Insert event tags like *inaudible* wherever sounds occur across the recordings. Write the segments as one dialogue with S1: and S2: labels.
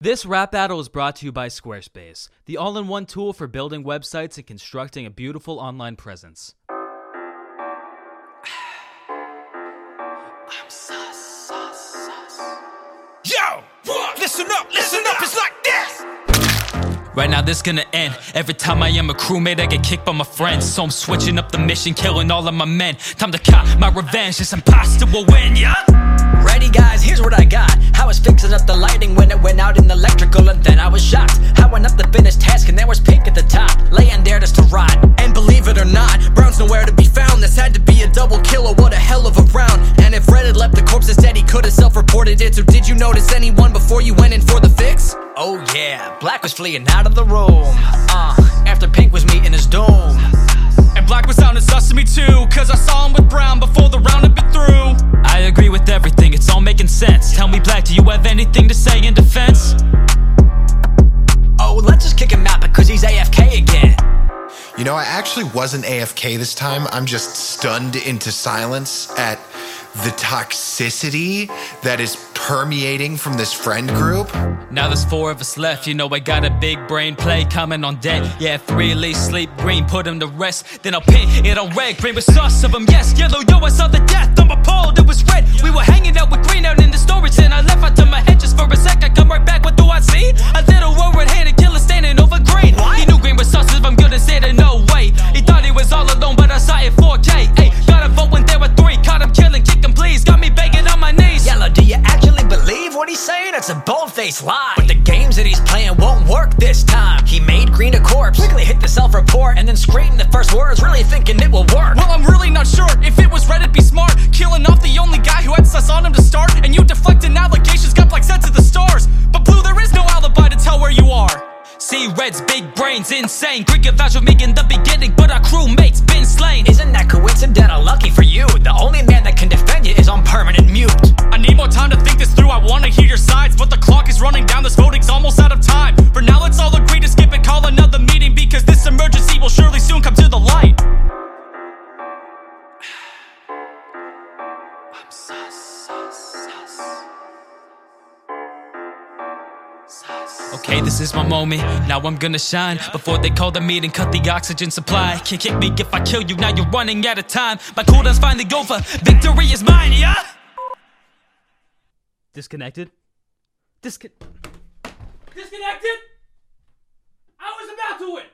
S1: This rap battle is brought to you by Squarespace, the all in one tool for building websites and constructing a beautiful online presence. *sighs*
S2: Yo, listen up, listen up, it's like this.
S1: Right now, this gonna end. Every time I am a crewmate, I get kicked by my friends. So I'm switching up the mission, killing all of my men. Time to cop my revenge, this impossible win, yeah?
S3: Guys, here's what I got. I was fixing up the lighting when it went out in the electrical, and then I was shocked. I went up the finished task, and there was pink at the top, laying there just to rot. And believe it or not, Brown's nowhere to be found. This had to be a double killer, what a hell of a round. And if Red had left the corpse instead, he could have self reported it. So, did you notice anyone before you went in for the fix? Oh, yeah, Black was fleeing out of the room. Uh, after Pink was meeting his doom.
S2: And Black was sounding sus to me too, cause I saw him with Brown before the round had been through.
S4: Know, I actually wasn't AFK this time. I'm just stunned into silence at the toxicity that is permeating from this friend group.
S1: Now there's four of us left, you know I got a big brain play coming on deck. Yeah, three least sleep green, put him to rest. Then I'll paint it on red, green with sauce of them, yes. Yellow, yo, I saw the death, I'm appalled, it was red. We were
S3: It's a bold faced lie. But the games that he's playing won't work this time. He made Green a corpse, quickly hit the self report, and then screamed the first words, really thinking it will work.
S2: Well, I'm really not sure if it was Red, it'd be smart. Killing off the only guy who had sus on him to start, and you deflecting allegations, got black sent to the stars. But Blue, there is no alibi to tell where you are.
S1: See, Red's big brains insane. Greek vouch for me in the beginning, but our crewmate's been slain.
S3: Isn't that coincidental? Lucky for you, the only man that can defend you is on permanent mute.
S2: I need more time to think this through. I wanna hear your sides, This voting's almost out of time. For now, all agree to skip and call another meeting because this emergency will surely soon come to the light. *sighs* I'm sus, sus, sus.
S1: Okay, this is my moment. Now I'm gonna shine. Before they call the meeting, cut the oxygen supply. Can't kick me if I kill you. Now you're running out of time. My cooldown's finally over. Victory is mine, yeah? Disconnected? Discon.
S2: Disconnected? I was about to win.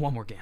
S1: One more game.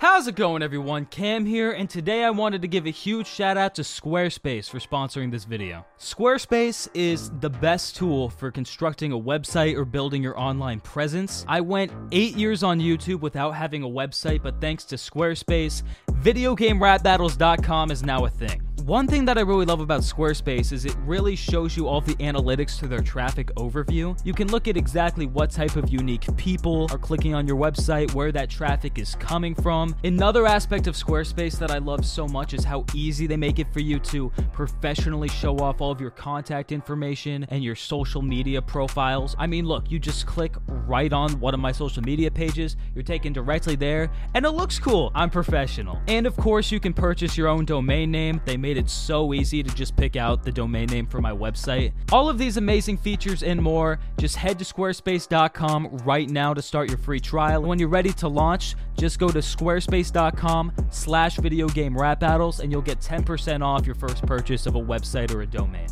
S1: How's it going, everyone? Cam here, and today I wanted to give a huge shout out to Squarespace for sponsoring this video. Squarespace is the best tool for constructing a website or building your online presence. I went eight years on YouTube without having a website, but thanks to Squarespace, videogamerapbattles.com is now a thing. One thing that I really love about Squarespace is it really shows you all the analytics to their traffic overview. You can look at exactly what type of unique people are clicking on your website, where that traffic is coming from. Another aspect of Squarespace that I love so much is how easy they make it for you to professionally show off all of your contact information and your social media profiles. I mean, look, you just click right on one of my social media pages, you're taken directly there, and it looks cool. I'm professional. And of course, you can purchase your own domain name. They made it so easy to just pick out the domain name for my website. All of these amazing features and more, just head to squarespace.com right now to start your free trial. When you're ready to launch, just go to squarespace.com slash video game rap battles and you'll get 10% off your first purchase of a website or a domain.